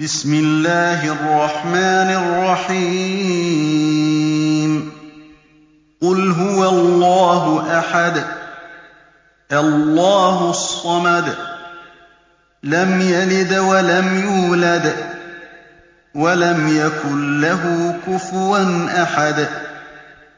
بِسْمِ اللَّهِ الرَّحْمَٰنِ الرَّحِيمِ. قُلْ هُوَ اللَّهُ أَحَدٌ اللَّهُ الصَّمَدُ لَمْ يَلِدْ وَلَمْ يُولَدْ وَلَمْ يَكُن لَّهُ كُفُوًا أَحَدٌ.